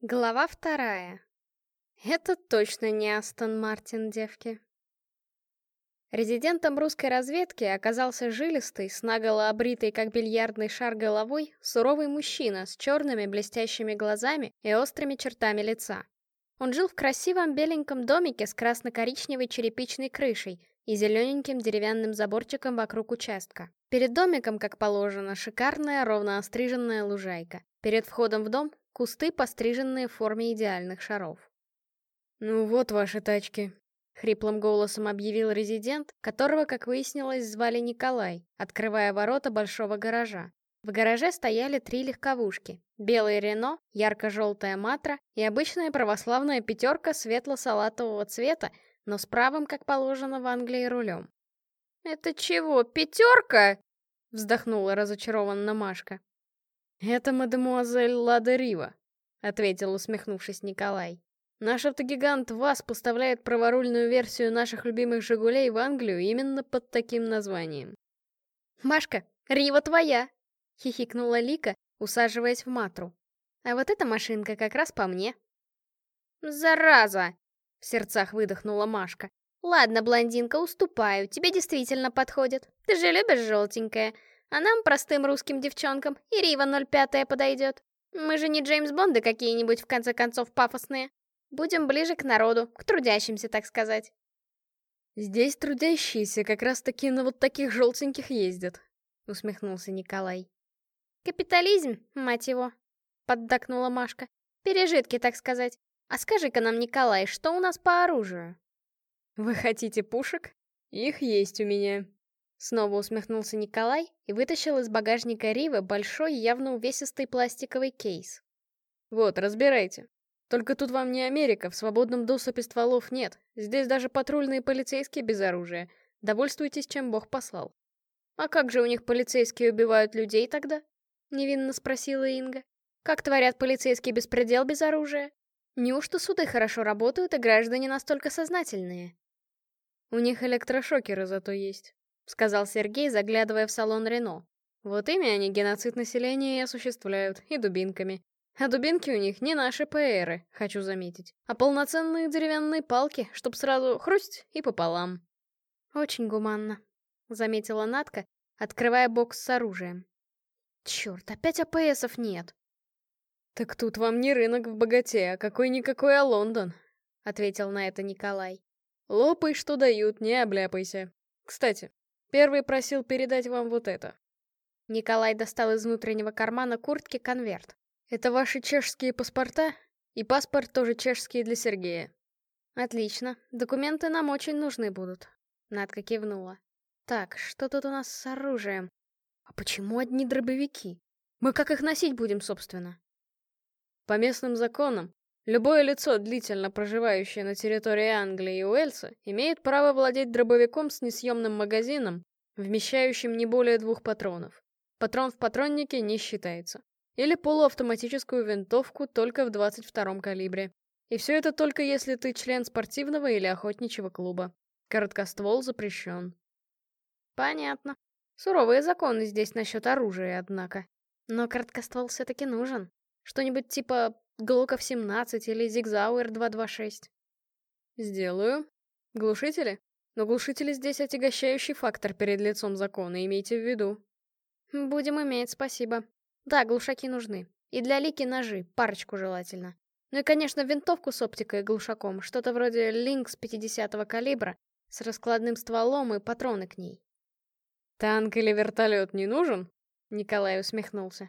Глава вторая. Это точно не Астон Мартин, девки. Резидентом русской разведки оказался жилистый, наголо обритый, как бильярдный шар головой, суровый мужчина с черными блестящими глазами и острыми чертами лица. Он жил в красивом беленьком домике с красно-коричневой черепичной крышей и зелененьким деревянным заборчиком вокруг участка. Перед домиком, как положено, шикарная ровно остриженная лужайка. Перед входом в дом кусты, постриженные в форме идеальных шаров. «Ну вот ваши тачки», — хриплым голосом объявил резидент, которого, как выяснилось, звали Николай, открывая ворота большого гаража. В гараже стояли три легковушки. Белый Рено, ярко-желтая Матра и обычная православная пятерка светло-салатового цвета, но с правым, как положено в Англии, рулем. «Это чего, пятерка?» — вздохнула разочарованно Машка. «Это мадемуазель Лада Рива», — ответил, усмехнувшись Николай. «Наш автогигант ВАЗ поставляет праворульную версию наших любимых «Жигулей» в Англию именно под таким названием». «Машка, Рива твоя!» — хихикнула Лика, усаживаясь в матру. «А вот эта машинка как раз по мне». «Зараза!» — в сердцах выдохнула Машка. «Ладно, блондинка, уступаю, тебе действительно подходит. Ты же любишь желтенькое. А нам, простым русским девчонкам, и Рива 05 подойдет. Мы же не Джеймс Бонды какие-нибудь, в конце концов, пафосные. Будем ближе к народу, к трудящимся, так сказать. Здесь трудящиеся как раз-таки на вот таких желтеньких ездят, усмехнулся Николай. Капитализм, мать его, поддакнула Машка. Пережитки, так сказать. А скажи-ка нам, Николай, что у нас по оружию? Вы хотите пушек? Их есть у меня, Снова усмехнулся Николай и вытащил из багажника Ривы большой, явно увесистый пластиковый кейс. «Вот, разбирайте. Только тут вам не Америка, в свободном доступе стволов нет. Здесь даже патрульные полицейские без оружия. Довольствуйтесь, чем Бог послал». «А как же у них полицейские убивают людей тогда?» — невинно спросила Инга. «Как творят полицейские беспредел без оружия? Неужто суды хорошо работают и граждане настолько сознательные?» «У них электрошокеры зато есть», — сказал Сергей, заглядывая в салон Рено. «Вот ими они геноцид населения и осуществляют, и дубинками. А дубинки у них не наши ПРы, хочу заметить, а полноценные деревянные палки, чтоб сразу хрусть и пополам». «Очень гуманно», — заметила Натка, открывая бокс с оружием. «Черт, опять АПСов нет!» «Так тут вам не рынок в богате, а какой-никакой, а Лондон», — ответил на это Николай. «Лопай, что дают, не обляпайся. Кстати, Первый просил передать вам вот это. Николай достал из внутреннего кармана куртки конверт. Это ваши чешские паспорта? И паспорт тоже чешский для Сергея. Отлично. Документы нам очень нужны будут. Надка кивнула. Так, что тут у нас с оружием? А почему одни дробовики? Мы как их носить будем, собственно? По местным законам, Любое лицо, длительно проживающее на территории Англии и Уэльса, имеет право владеть дробовиком с несъемным магазином, вмещающим не более двух патронов. Патрон в патроннике не считается. Или полуавтоматическую винтовку только в 22-м калибре. И все это только если ты член спортивного или охотничьего клуба. Короткоствол запрещен. Понятно. Суровые законы здесь насчет оружия, однако. Но короткоствол все-таки нужен. Что-нибудь типа Глоков 17 или Зигзауэр 226. Сделаю. Глушители? Но глушители здесь отягощающий фактор перед лицом закона, имейте в виду. Будем иметь, спасибо. Да, глушаки нужны. И для Лики ножи, парочку желательно. Ну и, конечно, винтовку с оптикой и глушаком, что-то вроде Линкс 50-го калибра, с раскладным стволом и патроны к ней. «Танк или вертолет не нужен?» Николай усмехнулся.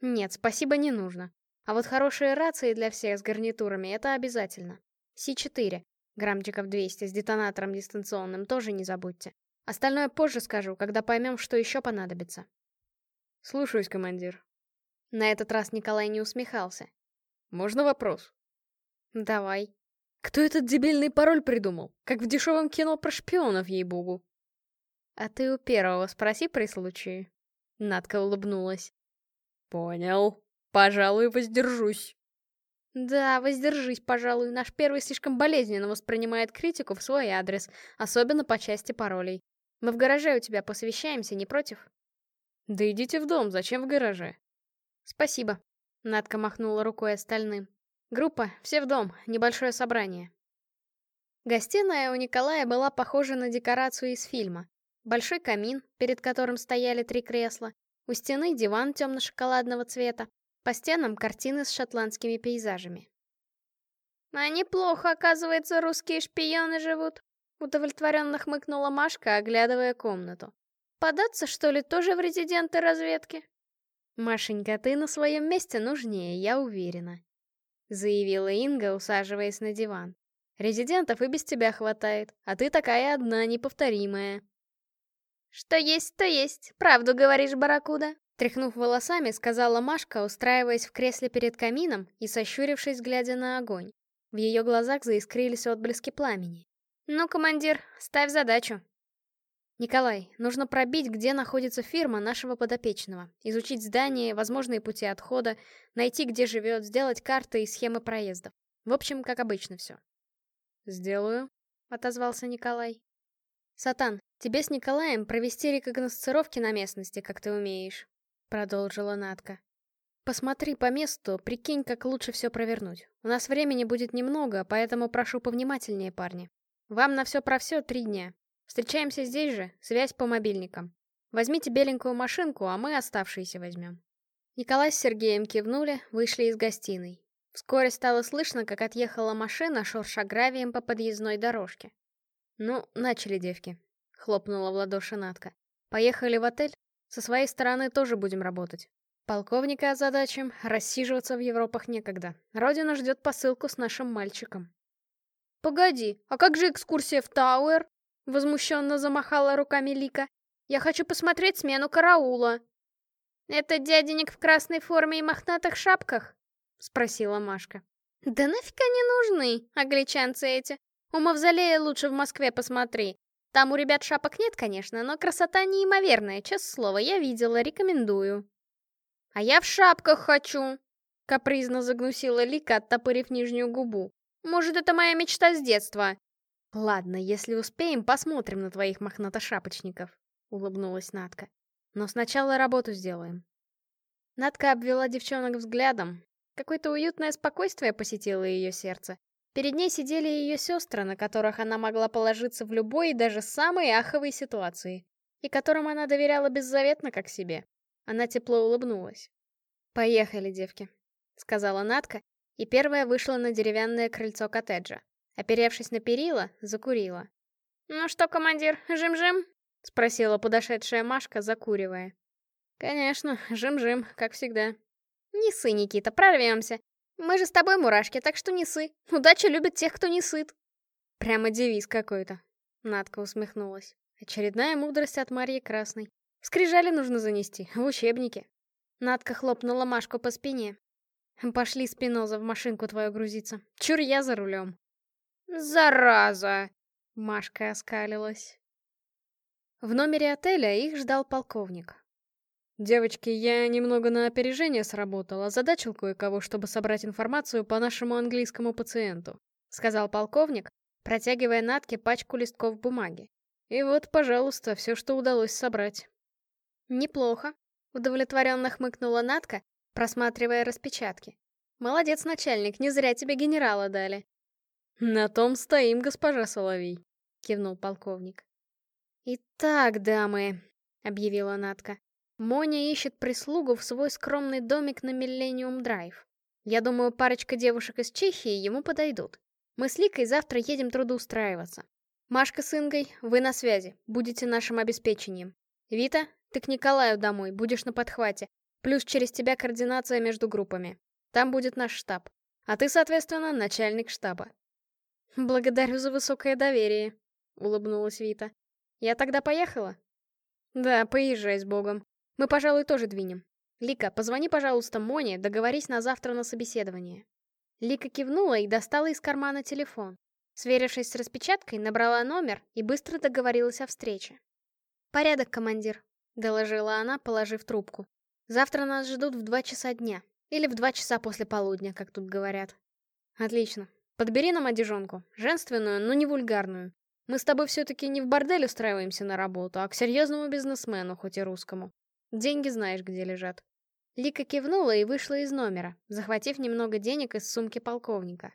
«Нет, спасибо, не нужно. А вот хорошие рации для всех с гарнитурами — это обязательно. Си-4, граммчиков 200 с детонатором дистанционным, тоже не забудьте. Остальное позже скажу, когда поймем, что еще понадобится. Слушаюсь, командир. На этот раз Николай не усмехался. Можно вопрос? Давай. Кто этот дебильный пароль придумал? Как в дешевом кино про шпионов, ей-богу. А ты у первого спроси при случае. Надка улыбнулась. Понял. Пожалуй, воздержусь. Да, воздержись, пожалуй. Наш первый слишком болезненно воспринимает критику в свой адрес, особенно по части паролей. Мы в гараже у тебя посвящаемся, не против? Да идите в дом, зачем в гараже? Спасибо. Надка махнула рукой остальным. Группа, все в дом, небольшое собрание. Гостиная у Николая была похожа на декорацию из фильма. Большой камин, перед которым стояли три кресла, у стены диван темно-шоколадного цвета, по стенам картины с шотландскими пейзажами. «А неплохо, оказывается, русские шпионы живут», — удовлетворенно хмыкнула Машка, оглядывая комнату. «Податься, что ли, тоже в резиденты разведки?» «Машенька, ты на своем месте нужнее, я уверена», — заявила Инга, усаживаясь на диван. «Резидентов и без тебя хватает, а ты такая одна, неповторимая». «Что есть, то есть, правду говоришь, барракуда», Тряхнув волосами, сказала Машка, устраиваясь в кресле перед камином и сощурившись, глядя на огонь. В ее глазах заискрились отблески пламени. «Ну, командир, ставь задачу». «Николай, нужно пробить, где находится фирма нашего подопечного, изучить здание, возможные пути отхода, найти, где живет, сделать карты и схемы проездов. В общем, как обычно все». «Сделаю», — отозвался Николай. «Сатан, тебе с Николаем провести рекогносцировки на местности, как ты умеешь продолжила Натка. Посмотри по месту, прикинь, как лучше все провернуть. У нас времени будет немного, поэтому прошу повнимательнее, парни. Вам на все про все три дня. Встречаемся здесь же, связь по мобильникам. Возьмите беленькую машинку, а мы оставшиеся возьмем. Николай с Сергеем кивнули, вышли из гостиной. Вскоре стало слышно, как отъехала машина, шурша гравием по подъездной дорожке. «Ну, начали, девки», — хлопнула в ладоши Натка. «Поехали в отель, со своей стороны тоже будем работать. Полковника озадачим, рассиживаться в Европах некогда. Родина ждет посылку с нашим мальчиком. «Погоди, а как же экскурсия в Тауэр?» Возмущенно замахала руками Лика. «Я хочу посмотреть смену караула». «Это дяденек в красной форме и мохнатых шапках?» Спросила Машка. «Да нафиг они нужны, англичанцы эти? У мавзолея лучше в Москве посмотри. Там у ребят шапок нет, конечно, но красота неимоверная, честное слово, я видела, рекомендую. А я в шапках хочу, капризно загнусила Лика, оттопырив нижнюю губу. Может, это моя мечта с детства? Ладно, если успеем, посмотрим на твоих мохнатошапочников, улыбнулась Натка. Но сначала работу сделаем. Натка обвела девчонок взглядом. Какое-то уютное спокойствие посетило ее сердце. Перед ней сидели ее сестры, на которых она могла положиться в любой и даже самой аховой ситуации, и которым она доверяла беззаветно, как себе. Она тепло улыбнулась. «Поехали, девки», — сказала Натка, и первая вышла на деревянное крыльцо коттеджа. Оперевшись на перила, закурила. «Ну что, командир, жим-жим?» — спросила подошедшая Машка, закуривая. «Конечно, жим-жим, как всегда». «Не ссы, Никита, прорвемся. Мы же с тобой мурашки, так что не сы. Удача любит тех, кто не сыт. Прямо девиз какой-то. Надка усмехнулась. Очередная мудрость от Марьи Красной. Скрижали нужно занести, в учебнике. Надка хлопнула Машку по спине. Пошли, Спиноза, в машинку твою грузиться. Чур я за рулем. Зараза! Машка оскалилась. В номере отеля их ждал полковник. «Девочки, я немного на опережение сработал, озадачил кое-кого, чтобы собрать информацию по нашему английскому пациенту», сказал полковник, протягивая Натке пачку листков бумаги. «И вот, пожалуйста, все, что удалось собрать». «Неплохо», — удовлетворенно хмыкнула Натка, просматривая распечатки. «Молодец, начальник, не зря тебе генерала дали». «На том стоим, госпожа Соловей», — кивнул полковник. «Итак, дамы», — объявила Натка, Моня ищет прислугу в свой скромный домик на Миллениум Драйв. Я думаю, парочка девушек из Чехии ему подойдут. Мы с Ликой завтра едем трудоустраиваться. Машка с Ингой, вы на связи, будете нашим обеспечением. Вита, ты к Николаю домой, будешь на подхвате. Плюс через тебя координация между группами. Там будет наш штаб. А ты, соответственно, начальник штаба. Благодарю за высокое доверие, улыбнулась Вита. Я тогда поехала? Да, поезжай с Богом. Мы, пожалуй, тоже двинем. Лика, позвони, пожалуйста, Моне, договорись на завтра на собеседование. Лика кивнула и достала из кармана телефон. Сверившись с распечаткой, набрала номер и быстро договорилась о встрече. «Порядок, командир», — доложила она, положив трубку. «Завтра нас ждут в два часа дня. Или в два часа после полудня, как тут говорят». «Отлично. Подбери нам одежонку. Женственную, но не вульгарную. Мы с тобой все-таки не в бордель устраиваемся на работу, а к серьезному бизнесмену, хоть и русскому. Деньги знаешь, где лежат. Лика кивнула и вышла из номера, захватив немного денег из сумки полковника.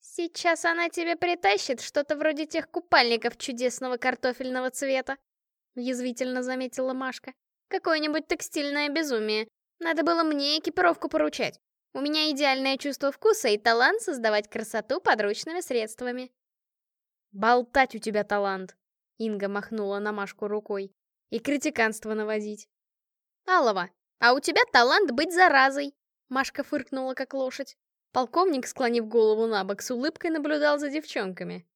«Сейчас она тебе притащит что-то вроде тех купальников чудесного картофельного цвета», — язвительно заметила Машка. «Какое-нибудь текстильное безумие. Надо было мне экипировку поручать. У меня идеальное чувство вкуса и талант создавать красоту подручными средствами». «Болтать у тебя талант!» — Инга махнула на Машку рукой. «И критиканство наводить». «Алова, а у тебя талант быть заразой!» Машка фыркнула, как лошадь. Полковник, склонив голову на бок, с улыбкой наблюдал за девчонками.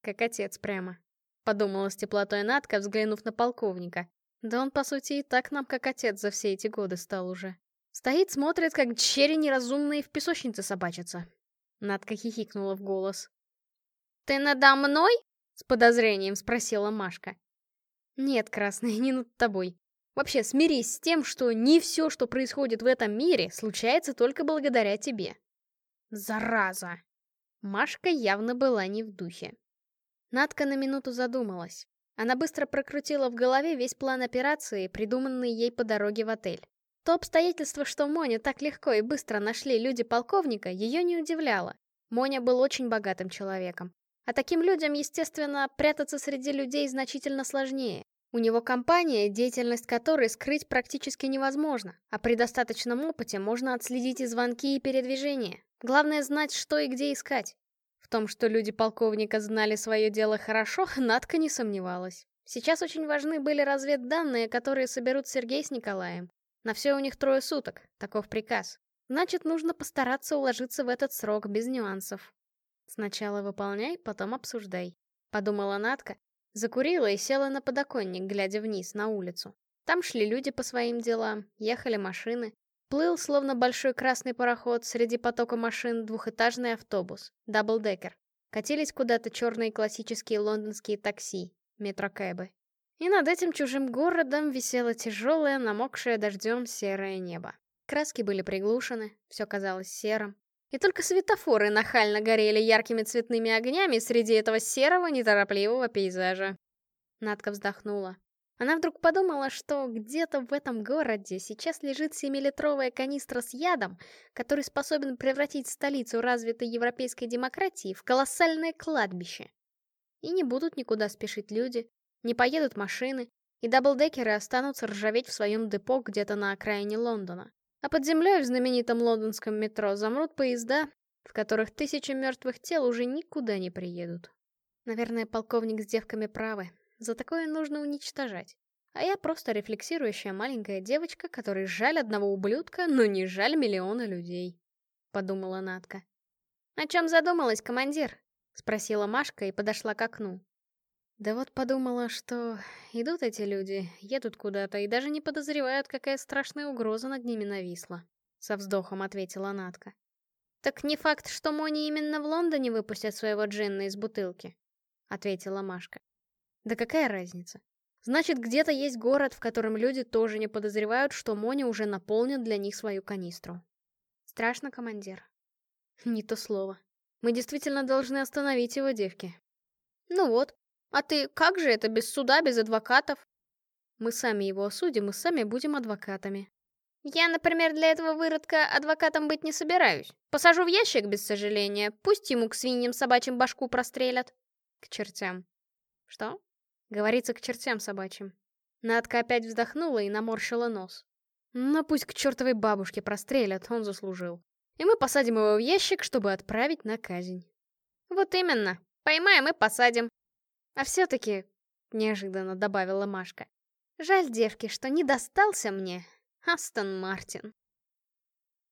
Как отец прямо. Подумала с теплотой Натка, взглянув на полковника. Да он, по сути, и так нам как отец за все эти годы стал уже. Стоит, смотрит, как черри неразумные в песочнице собачатся. Надка хихикнула в голос. «Ты надо мной?» — с подозрением спросила Машка. «Нет, Красный, не над тобой. Вообще, смирись с тем, что не все, что происходит в этом мире, случается только благодаря тебе. Зараза! Машка явно была не в духе. Надка на минуту задумалась. Она быстро прокрутила в голове весь план операции, придуманный ей по дороге в отель. То обстоятельство, что Моню так легко и быстро нашли люди полковника, ее не удивляло. Моня был очень богатым человеком. А таким людям, естественно, прятаться среди людей значительно сложнее. У него компания, деятельность которой скрыть практически невозможно, а при достаточном опыте можно отследить и звонки, и передвижения. Главное знать, что и где искать. В том, что люди полковника знали свое дело хорошо, Надка не сомневалась. Сейчас очень важны были разведданные, которые соберут Сергей с Николаем. На все у них трое суток, таков приказ. Значит, нужно постараться уложиться в этот срок без нюансов. Сначала выполняй, потом обсуждай. Подумала Надка, закурила и села на подоконник, глядя вниз, на улицу. Там шли люди по своим делам, ехали машины. Плыл, словно большой красный пароход, среди потока машин двухэтажный автобус, даблдекер. Катились куда-то черные классические лондонские такси, метрокэбы. И над этим чужим городом висело тяжелое, намокшее дождем серое небо. Краски были приглушены, все казалось серым. И только светофоры нахально горели яркими цветными огнями среди этого серого, неторопливого пейзажа. Надка вздохнула. Она вдруг подумала, что где-то в этом городе сейчас лежит семилитровая канистра с ядом, который способен превратить столицу развитой европейской демократии в колоссальное кладбище. И не будут никуда спешить люди, не поедут машины, и даблдекеры останутся ржаветь в своем депо где-то на окраине Лондона. А под землей в знаменитом лондонском метро замрут поезда, в которых тысячи мертвых тел уже никуда не приедут. Наверное, полковник с девками правы. За такое нужно уничтожать. А я просто рефлексирующая маленькая девочка, которой жаль одного ублюдка, но не жаль миллиона людей. Подумала Натка. «О чем задумалась, командир?» Спросила Машка и подошла к окну. Да вот подумала, что идут эти люди, едут куда-то и даже не подозревают, какая страшная угроза над ними нависла. Со вздохом ответила Натка. «Так не факт, что Мони именно в Лондоне выпустят своего джинна из бутылки», — ответила Машка. Да какая разница? Значит, где-то есть город, в котором люди тоже не подозревают, что Моня уже наполнит для них свою канистру. Страшно, командир. Не то слово. Мы действительно должны остановить его, девки. Ну вот. А ты как же это без суда, без адвокатов? Мы сами его осудим и сами будем адвокатами. Я, например, для этого выродка адвокатом быть не собираюсь. Посажу в ящик без сожаления, пусть ему к свиньям собачьим башку прострелят. К чертям. Что? Говорится к чертям собачьим. Надка опять вздохнула и наморщила нос. Но пусть к чертовой бабушке прострелят, он заслужил. И мы посадим его в ящик, чтобы отправить на казнь. Вот именно. Поймаем и посадим. А все-таки, неожиданно добавила Машка, жаль девки, что не достался мне Астон Мартин.